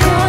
Just